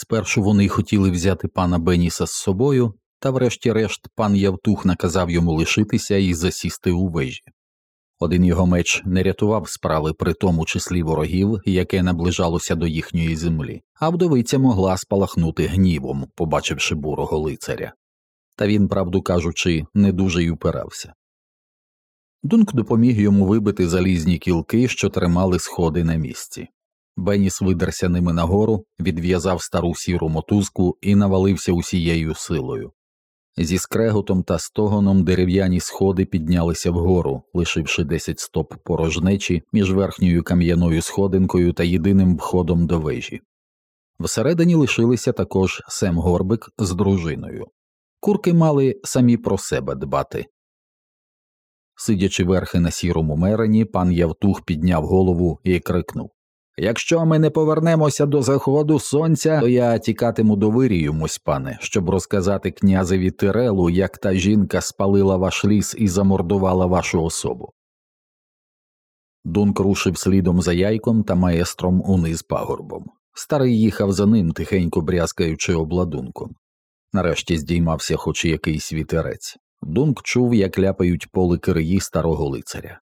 Спершу вони хотіли взяти пана Беніса з собою, та врешті-решт пан Явтух наказав йому лишитися і засісти у вежі. Один його меч не рятував справи при тому числі ворогів, яке наближалося до їхньої землі, а вдовиця могла спалахнути гнівом, побачивши бурого лицаря. Та він, правду кажучи, не дуже й упирався. Дунк допоміг йому вибити залізні кілки, що тримали сходи на місці. Беніс видерся ними нагору, відв'язав стару сіру мотузку і навалився усією силою. Зі скреготом та стогоном дерев'яні сходи піднялися вгору, лишивши десять стоп порожнечі між верхньою кам'яною сходинкою та єдиним входом до вежі. Всередині лишилися також Сем Горбик з дружиною. Курки мали самі про себе дбати. Сидячи верхи на сірому мерені, пан Явтух підняв голову і крикнув Якщо ми не повернемося до заходу сонця, то я тікатиму до Виріюмось, пане, щоб розказати князеві Тирелу, як та жінка спалила ваш ліс і замордувала вашу особу. Дунк рушив слідом за яйком та маестром униз пагорбом. Старий їхав за ним, тихенько брязкаючи обладунком. Нарешті здіймався хоч якийсь вітерець. Дунк чув, як ляпають поли кириї старого лицаря.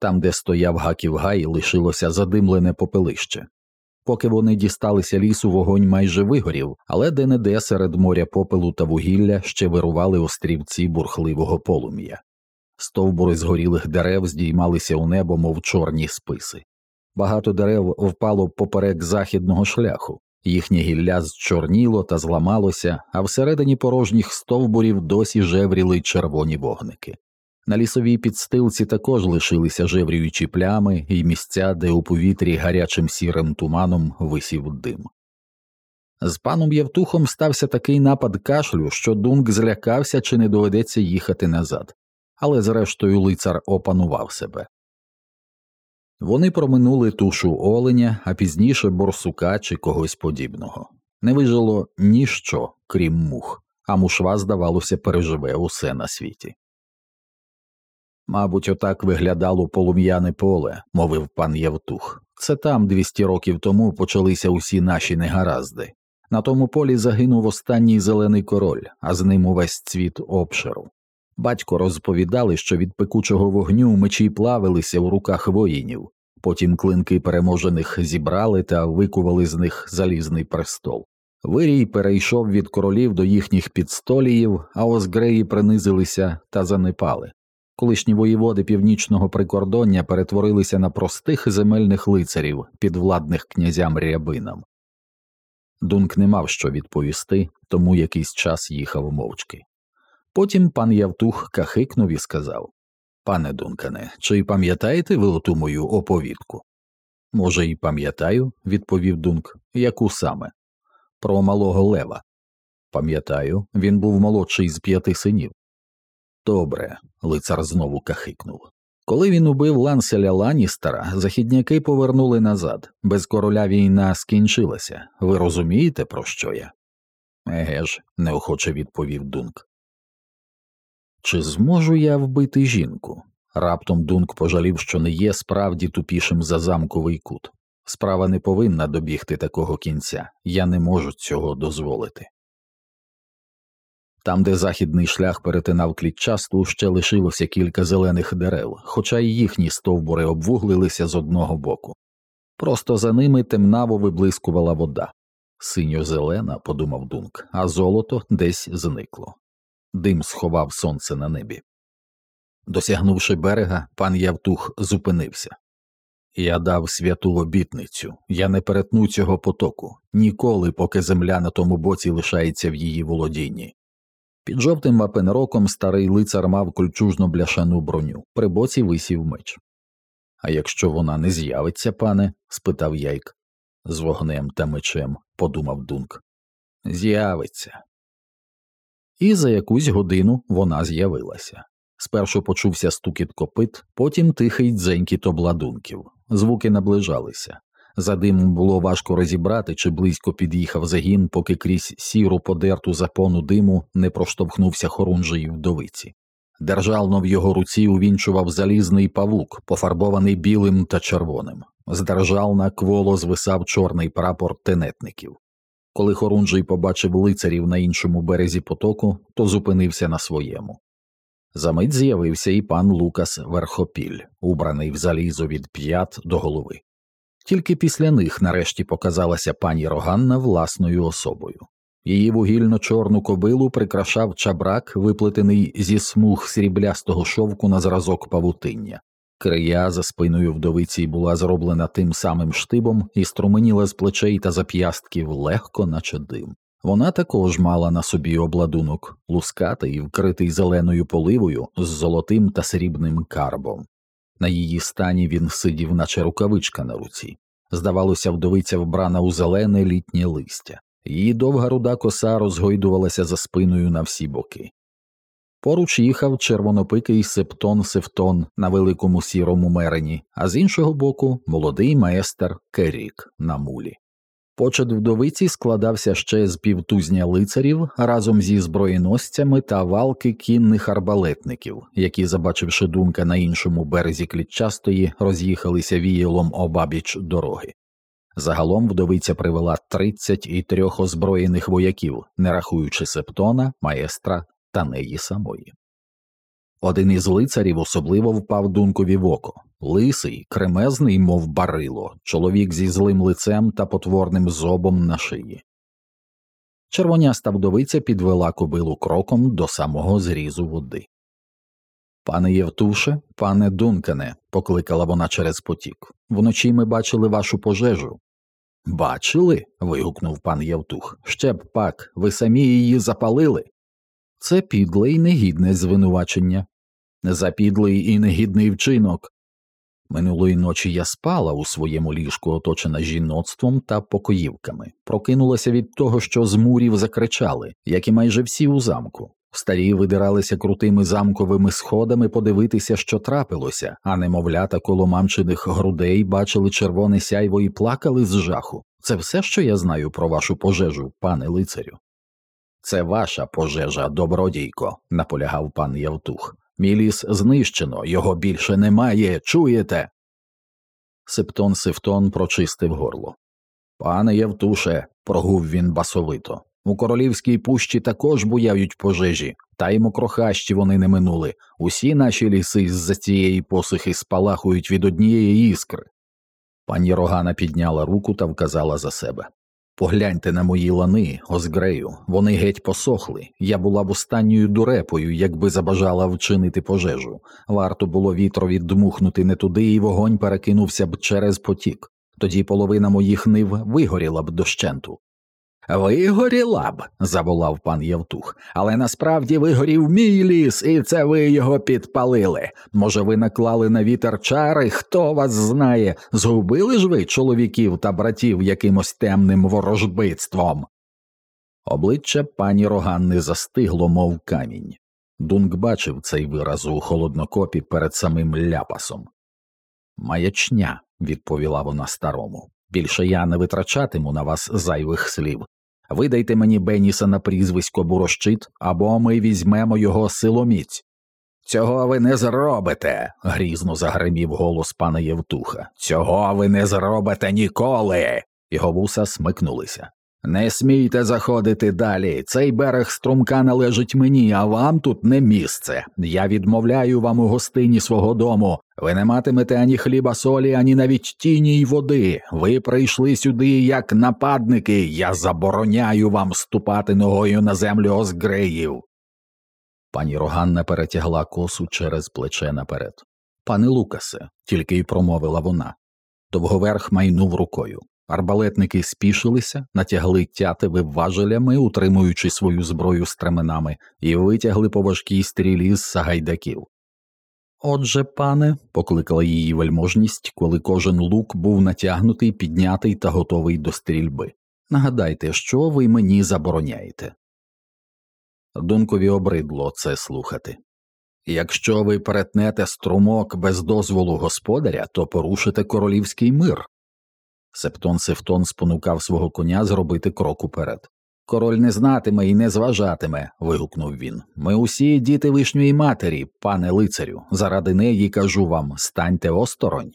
Там, де стояв гаків гай, лишилося задимлене попелище. Поки вони дісталися лісу, вогонь майже вигорів, але де не де серед моря попелу та вугілля ще вирували острівці бурхливого полум'я. Стовбури згорілих дерев здіймалися у небо, мов чорні списи. Багато дерев впало поперек західного шляху, їхнє гілля зчорніло та зламалося, а всередині порожніх стовбурів досі жевріли червоні вогники. На лісовій підстилці також лишилися жеврюючі плями і місця, де у повітрі гарячим сірим туманом висів дим. З паном Євтухом стався такий напад кашлю, що Дунк злякався чи не доведеться їхати назад, але зрештою лицар опанував себе. Вони проминули тушу оленя, а пізніше борсука чи когось подібного. Не вижило ніщо, крім мух, а мушва, здавалося, переживе усе на світі. Мабуть, отак виглядало полум'яне поле, мовив пан Євтух. Це там, двісті років тому, почалися усі наші негаразди. На тому полі загинув останній зелений король, а з ним увесь цвіт обширу. Батько розповідали, що від пекучого вогню мечі плавилися у руках воїнів, потім клинки переможених зібрали та викували з них залізний престол. Вирій перейшов від королів до їхніх підстоліїв, а озгреї принизилися та занепали. Колишні воєводи північного прикордоння перетворилися на простих земельних лицарів, підвладних князям рябинам. Дунк не мав що відповісти, тому якийсь час їхав мовчки. Потім пан Явтух кахикнув і сказав Пане Дункане, чи пам'ятаєте ви оту мою оповідку? Може, і пам'ятаю, відповів Дунк. Яку саме? Про малого лева. Пам'ятаю, він був молодший з п'яти синів. Добре, лицар знову кахикнув. Коли він убив ланселя Ланістера, західняки повернули назад. Без короля війна скінчилася. Ви розумієте, про що я? Еге ж, неохоче відповів Дунк. Чи зможу я вбити жінку? Раптом Дунк пожалів, що не є справді тупішим за замковий кут. Справа не повинна добігти такого кінця, я не можу цього дозволити. Там, де західний шлях перетинав клітчасту, ще лишилося кілька зелених дерев, хоча й їхні стовбури обвуглилися з одного боку. Просто за ними темнаво виблискувала вода. Синьо зелена, подумав Дунк, а золото десь зникло. Дим сховав сонце на небі. Досягнувши берега, пан Явтух зупинився. Я дав святу обітницю, я не перетну цього потоку ніколи, поки земля на тому боці лишається в її володінні. Під жовтим вапенроком старий лицар мав кольчужно бляшану броню, при боці висів меч. А якщо вона не з'явиться, пане? спитав Яйк. З вогнем та мечем, подумав Дунк. З'явиться. І за якусь годину вона з'явилася. Спершу почувся стукіт копит, потім тихий дзенькіт обладунків. Звуки наближалися. За димом було важко розібрати, чи близько під'їхав загін, поки крізь сіру подерту запону диму не проштовхнувся хорунжий вдовиці. Держално в його руці увінчував залізний павук, пофарбований білим та червоним. З держална кволо звисав чорний прапор тенетників. Коли Хорунжий побачив лицарів на іншому березі потоку, то зупинився на своєму. Замить з'явився і пан Лукас Верхопіль, убраний в залізо від п'ят до голови. Тільки після них нарешті показалася пані Роганна власною особою. Її вугільно чорну кобилу прикрашав чабрак, виплетений зі смуг сріблястого шовку на зразок павутиння. Крия за спиною вдовиці була зроблена тим самим штибом і струменіла з плечей та зап'ястків легко, наче дим. Вона також мала на собі обладунок, лускатий, вкритий зеленою поливою з золотим та срібним карбом. На її стані він сидів, наче рукавичка на руці. Здавалося, вдовиця вбрана у зелене літнє листя. Її довга руда коса розгойдувалася за спиною на всі боки. Поруч їхав червонопикий септон Севтон на великому сірому мерені, а з іншого боку молодий майстер Керік на мулі. Почет вдовиці складався ще з півтузня лицарів разом зі зброєносцями та валки кінних арбалетників, які, забачивши думка на іншому березі клітчастої, роз'їхалися віялом обабіч дороги. Загалом вдовиця привела тридцять і трьох озброєних вояків, не рахуючи септона, маестра та неї самої. Один із лицарів особливо впав дункові в око лисий, кремезний, мов барило, чоловік зі злим лицем та потворним зобом на шиї. Червоняста вдовиця підвела кобилу кроком до самого зрізу води. Пане Євтуше, пане Дункане, покликала вона через потік. Вночі ми бачили вашу пожежу. Бачили. вигукнув пан Євтух. Ще б пак, ви самі її запалили. Це підле і негідне звинувачення. За підлий і негідний вчинок. Минулої ночі я спала у своєму ліжку, оточена жіноцтвом та покоївками, прокинулася від того, що з мурів закричали, як і майже всі у замку. Старі видиралися крутими замковими сходами подивитися, що трапилося, а немовлята коло мамчиних грудей бачили червоне сяйво і плакали з жаху. Це все, що я знаю про вашу пожежу, пане лицарю. Це ваша пожежа, добродійко, наполягав пан Явтух. Мій ліс знищено, його більше немає, чуєте? Септон Севтон прочистив горло. Пане Євтуше, прогув він басовито. У королівській пущі також буяють пожежі, та й мокрохащі вони не минули. Усі наші ліси з за цієї посухи спалахують від однієї іскри. Пані Рогана підняла руку та вказала за себе. Погляньте на мої лани, Озгрею, вони геть посохли. Я була б останньою дурепою, якби забажала вчинити пожежу. Варто було вітрові дмухнути не туди, і вогонь перекинувся б через потік. Тоді половина моїх нив вигоріла б дощенту. Вигоріла б, заволав пан Євтух, але насправді вигорів мій ліс, і це ви його підпалили. Може, ви наклали на вітер чари, хто вас знає, згубили ж ви чоловіків та братів якимось темним ворожбитством. Обличчя пані Роганни застигло, мов камінь. Дунк бачив цей вираз у холоднокопі перед самим ляпасом. Маячня, відповіла вона старому. Більше я не витрачатиму на вас зайвих слів. Видайте мені Беніса на прізвисько Бурощит, або ми візьмемо його силоміць. Цього ви не зробите, грізно загримів голос пана Євтуха. Цього ви не зробите ніколи. Його вуса смикнулися. Не смійте заходити далі. Цей берег струмка належить мені, а вам тут не місце. Я відмовляю вам у гостині свого дому. Ви не матимете ані хліба солі, ані навіть тіні й води. Ви прийшли сюди як нападники. Я забороняю вам ступати ногою на землю Озгреїв. Пані Роганна перетягла косу через плече наперед. Пане Лукасе, тільки й промовила вона. Довговерх майнув рукою. Арбалетники спішилися, натягли тятиви важелями, утримуючи свою зброю стременами, і витягли по важкій стрілі з сагайдаків. Отже, пане, покликала її вельможність, коли кожен лук був натягнутий, піднятий та готовий до стрільби. Нагадайте, що ви мені забороняєте. Дункові обридло це слухати. Якщо ви перетнете струмок без дозволу господаря, то порушите королівський мир. Септон Севтон спонукав свого коня зробити крок уперед. Король не знатиме і не зважатиме. вигукнув він. Ми усі діти вишньої матері, пане лицарю. Заради неї кажу вам станьте осторонь.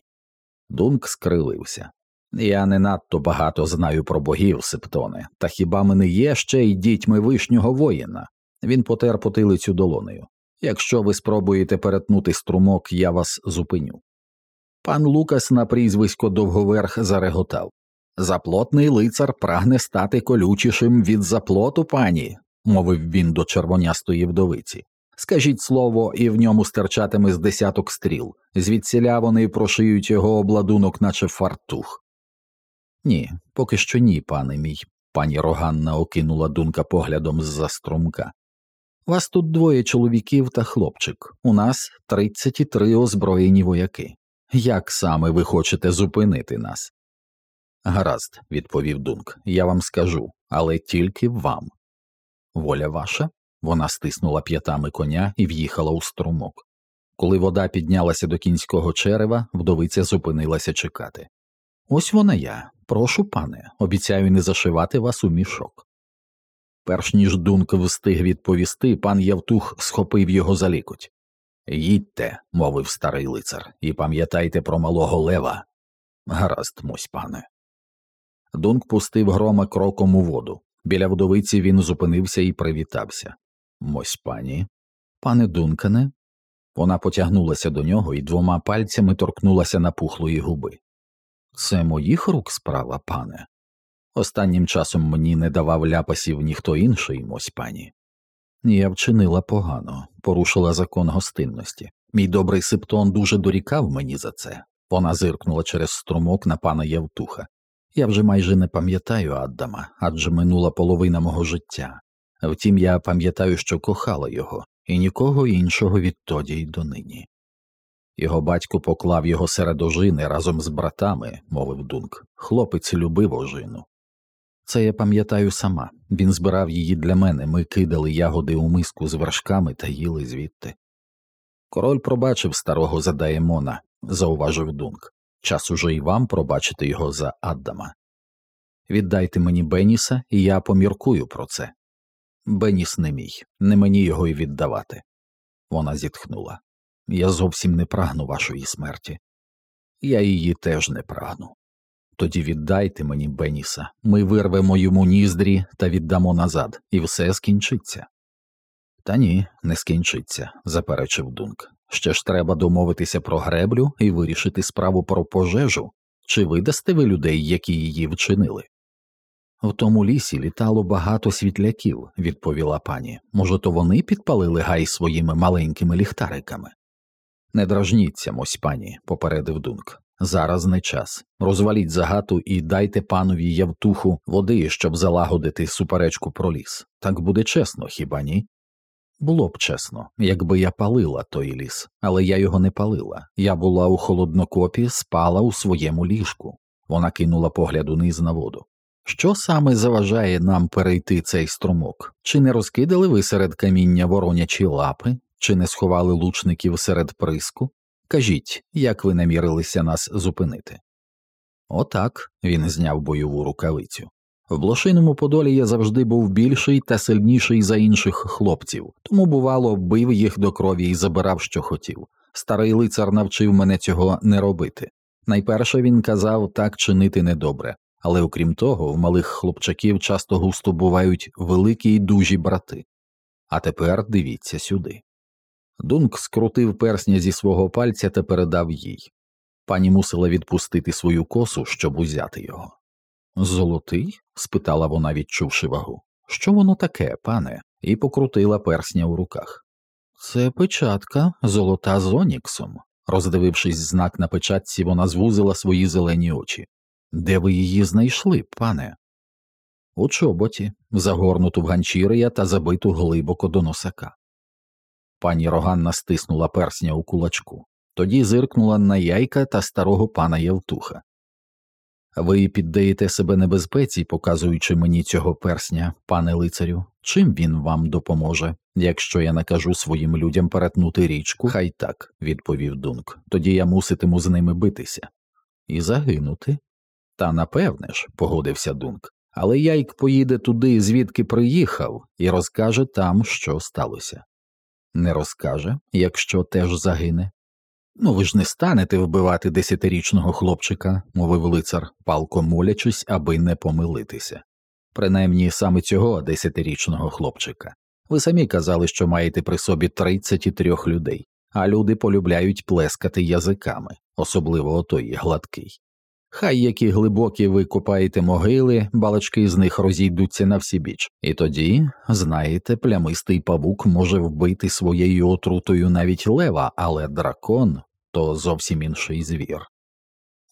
Дунк скривився. Я не надто багато знаю про богів, Септоне, та хіба ми не є ще й дітьми вишнього воїна? Він потер потилицю долонею. Якщо ви спробуєте перетнути струмок, я вас зупиню. Пан Лукас на прізвисько довговерх зареготав. Заплотний лицар прагне стати колючішим від заплоту, пані, мовив він до червонястої вдовиці. Скажіть слово, і в ньому стирчатиме з десяток стріл, звідсіля вони прошиють його обладунок, наче фартух. Ні, поки що ні, пане мій, пані Роганна окинула думка поглядом з за струмка. Вас тут двоє чоловіків та хлопчик, у нас тридцять три озброєні вояки. Як саме ви хочете зупинити нас? Гаразд, відповів Дунк, я вам скажу, але тільки вам. Воля ваша? Вона стиснула п'ятами коня і в'їхала у струмок. Коли вода піднялася до кінського черева, вдовиця зупинилася чекати. Ось вона я. Прошу, пане, обіцяю не зашивати вас у мішок. Перш ніж Дунк встиг відповісти, пан Явтух схопив його за лікоть. Їдьте, мовив старий лицар, і пам'ятайте про малого лева. Гаразд, мось пане. Дунк пустив грома кроком у воду. Біля вдовиці він зупинився і привітався. Мось пані. Пане Дункане. Вона потягнулася до нього і двома пальцями торкнулася напухлої губи. Це моїх рук справа, пане. Останнім часом мені не давав ляпасів ніхто інший, мось пані. Я вчинила погано, порушила закон гостинності. Мій добрий септон дуже дорікав мені за це. Вона зиркнула через струмок на пана Явтуха. Я вже майже не пам'ятаю Аддама, адже минула половина мого життя. Втім, я пам'ятаю, що кохала його, і нікого іншого відтоді й донині. Його батько поклав його серед ожини разом з братами, мовив Дунк. Хлопець любив ожину. Це я пам'ятаю сама. Він збирав її для мене, ми кидали ягоди у миску з вершками та їли звідти. Король пробачив старого за Даємона, зауважив Дунк. Час уже й вам пробачити його за Аддама. Віддайте мені Беніса, і я поміркую про це. Беніс не мій, не мені його й віддавати. Вона зітхнула. Я зовсім не прагну вашої смерті. Я її теж не прагну. Тоді віддайте мені Беніса, ми вирвемо йому ніздрі та віддамо назад, і все скінчиться. Та ні, не скінчиться, заперечив Дунк. Ще ж треба домовитися про греблю і вирішити справу про пожежу, чи видасте ви людей, які її вчинили? В тому лісі літало багато світляків, відповіла пані. Може, то вони підпалили гай своїми маленькими ліхтариками? Не дражніться, мось пані, попередив Дунк. Зараз не час. Розваліть загату і дайте панові Явтуху води, щоб залагодити суперечку про ліс. Так буде чесно, хіба ні? Було б чесно, якби я палила той ліс, але я його не палила. Я була у холоднокопі, спала у своєму ліжку. Вона кинула погляд униз на воду. Що саме заважає нам перейти цей струмок? Чи не розкидали ви серед каміння воронячі лапи, чи не сховали лучників серед приску? Кажіть, як ви намірилися нас зупинити? Отак він зняв бойову рукавицю. В блошиному подолі я завжди був більший та сильніший за інших хлопців, тому, бувало, бив їх до крові і забирав, що хотів. Старий лицар навчив мене цього не робити. Найперше він казав так чинити недобре, але окрім того, в малих хлопчаків часто густо бувають великі й дужі брати. А тепер дивіться сюди. Дунк скрутив персня зі свого пальця та передав їй. Пані мусила відпустити свою косу, щоб узяти його. Золотий? спитала вона, відчувши вагу. Що воно таке, пане? і покрутила персня у руках. Це печатка, золота з оніксом. Роздивившись знак на печатці, вона звузила свої зелені очі. Де ви її знайшли, пане? У чоботі, загорнуту в ганчір'я та забиту глибоко до носака. Пані Роганна стиснула персня у кулачку, тоді зиркнула на яйка та старого пана Євтуха. Ви піддаєте себе небезпеці, показуючи мені цього персня, пане лицарю, чим він вам допоможе? Якщо я накажу своїм людям перетнути річку, хай так, відповів Дунк, тоді я муситиму з ними битися. І загинути? Та напевне ж, погодився Дунк, але яйк поїде туди, звідки приїхав, і розкаже там, що сталося. Не розкаже, якщо теж загине. Ну, ви ж не станете вбивати десятирічного хлопчика, мовив лицар, палко молячись, аби не помилитися. Принаймні саме цього десятирічного хлопчика. Ви самі казали, що маєте при собі тридцять і трьох людей, а люди полюбляють плескати язиками, особливо отой гладкий. Хай які глибокі ви копаєте могили, балачки з них розійдуться на всі біч, і тоді, знаєте, плямистий павук може вбити своєю отрутою навіть лева, але дракон то зовсім інший звір.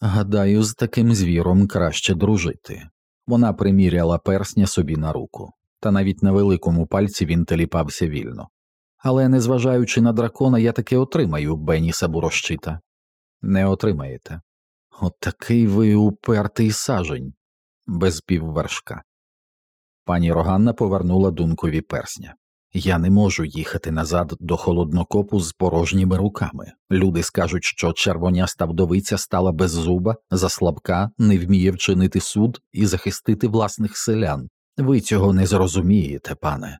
Гадаю, з таким звіром краще дружити. Вона приміряла персня собі на руку, та навіть на великому пальці він теліпався вільно. Але, незважаючи на дракона, я таки отримаю Беніса Бурощита. Не отримаєте. От такий ви упертий сажень, без піввершка. Пані Роганна повернула дункові персня. Я не можу їхати назад до холоднокопу з порожніми руками. Люди скажуть, що червоняста вдовиця стала без зуба, заслабка, не вміє вчинити суд і захистити власних селян. Ви цього не зрозумієте, пане.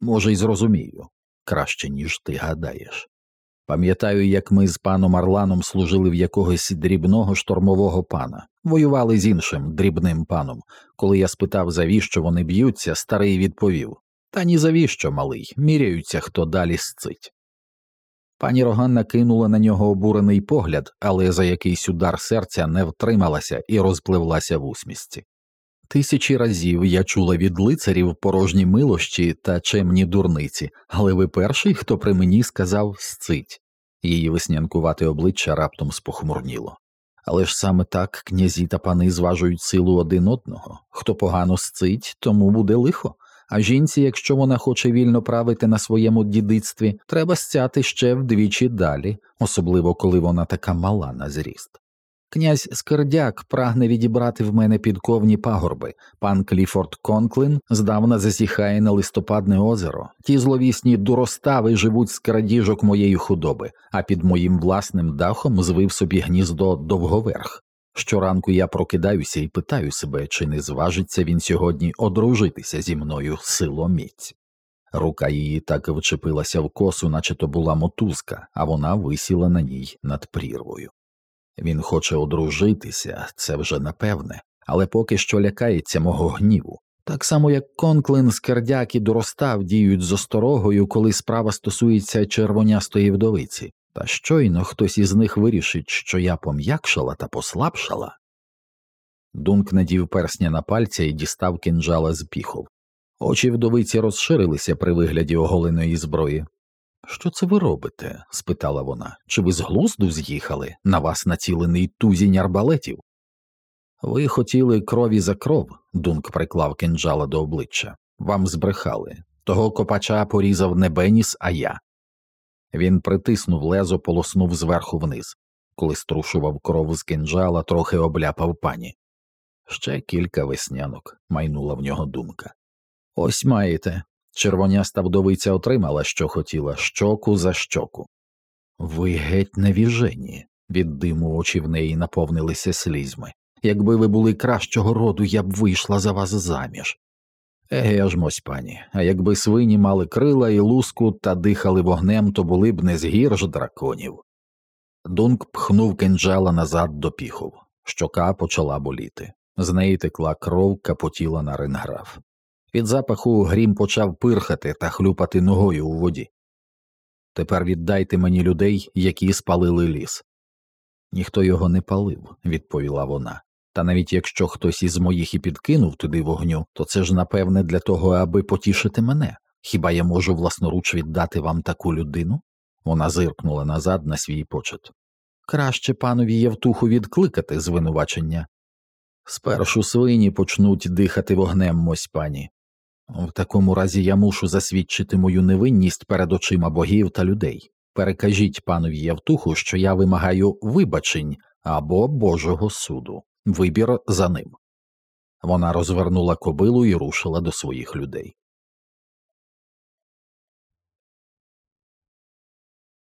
Може, й зрозумію краще, ніж ти гадаєш. Пам'ятаю, як ми з паном Арланом служили в якогось дрібного штормового пана, воювали з іншим дрібним паном. Коли я спитав, завіщо вони б'ються, старий відповів Та ні завіщо, малий, міряються, хто далі сцить. Пані Роганна кинула на нього обурений погляд, але за якийсь удар серця не втрималася і розпливлася в усмісті. Тисячі разів я чула від лицарів порожні милощі та чемні дурниці, але ви перший, хто при мені сказав сцить. Її веснянкувате обличчя раптом спохмурніло. Але ж саме так князі та пани зважують силу один одного хто погано сцить, тому буде лихо. А жінці, якщо вона хоче вільно правити на своєму дідицтві, треба стяти ще вдвічі далі, особливо коли вона така мала на зріст. Князь Скердяк прагне відібрати в мене підковні пагорби. Пан Кліфорд Конклин здавна засіхає на листопадне озеро. Ті зловісні дуростави живуть з крадіжок моєї худоби, а під моїм власним дахом звив собі гніздо довговерх. Щоранку я прокидаюся і питаю себе, чи не зважиться він сьогодні одружитися зі мною силоміць. Рука її так вчепилася в косу, наче то була мотузка, а вона висіла на ній над прірвою. Він хоче одружитися, це вже напевне, але поки що лякається мого гніву. Так само, як Конклин, Скердяк і Доростав діють з осторогою, коли справа стосується червонястої вдовиці, та щойно хтось із них вирішить, що я пом'якшала та послабшала. Дунк надів персня на пальця і дістав кинджала з піхов. Очі вдовиці розширилися при вигляді оголеної зброї. Що це ви робите? спитала вона. Чи ви з глузду з'їхали? На вас націлений тузінь арбалетів? Ви хотіли крові за кров, Дунк приклав кинджала до обличчя. Вам збрехали. Того копача порізав не Беніс, а я. Він притиснув лезо, полоснув зверху вниз. Коли струшував кров з кинджала, трохи обляпав пані. Ще кілька веснянок, майнула в нього думка. Ось маєте, Червоняста вдовиця отримала, що хотіла, щоку за щоку. Ви геть невіжені, від диму очі в неї наповнилися слізьми. Якби ви були кращого роду, я б вийшла за вас заміж. Еге ж мось пані, а якби свині мали крила і луску та дихали вогнем, то були б не згірж драконів. Дунк пхнув кинджала назад до піхов. Щока почала боліти. З неї текла кров, капотіла на ринграф. Від запаху грім почав пирхати та хлюпати ногою у воді. Тепер віддайте мені людей, які спалили ліс. Ніхто його не палив, відповіла вона. Та навіть якщо хтось із моїх і підкинув туди вогню, то це ж напевне для того, аби потішити мене. Хіба я можу власноруч віддати вам таку людину? Вона зиркнула назад на свій почет. Краще панові Євтуху відкликати звинувачення. Спершу свині почнуть дихати вогнем мось пані, в такому разі я мушу засвідчити мою невинність перед очима богів та людей. Перекажіть панові Явтуху, що я вимагаю вибачень або Божого суду, вибір за ним. Вона розвернула кобилу і рушила до своїх людей.